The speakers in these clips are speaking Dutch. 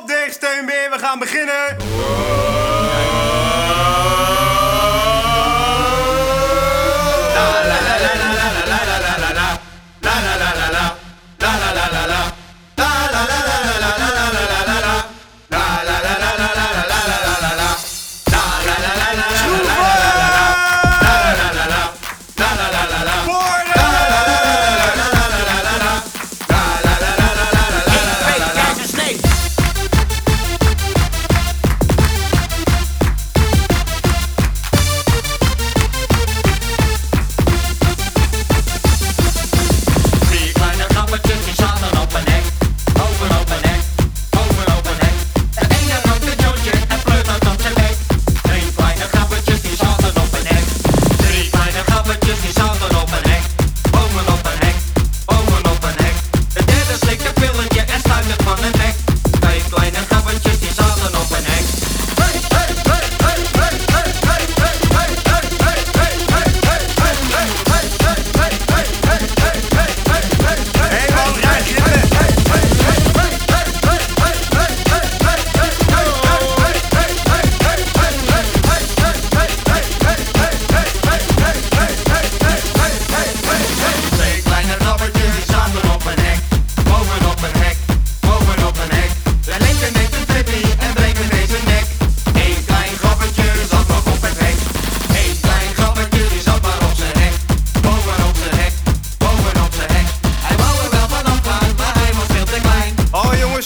Op steun weer, we gaan beginnen.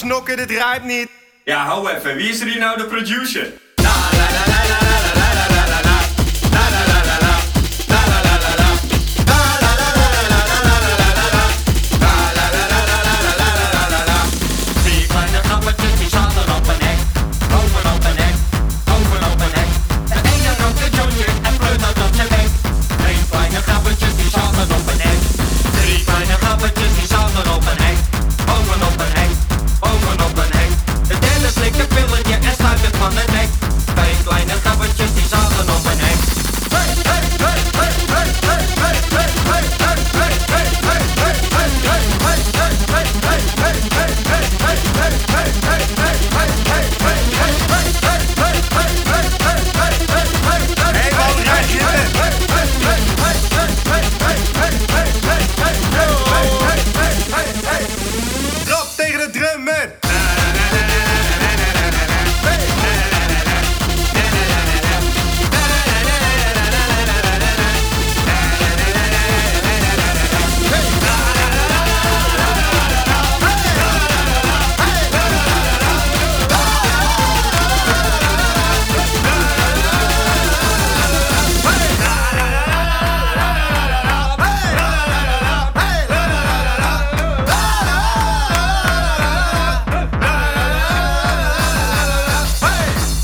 Dus snokken, dit rijdt niet. Ja, hou even, wie is er hier nou de producer?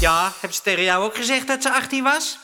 Ja, hebben ze tegen jou ook gezegd dat ze 18 was?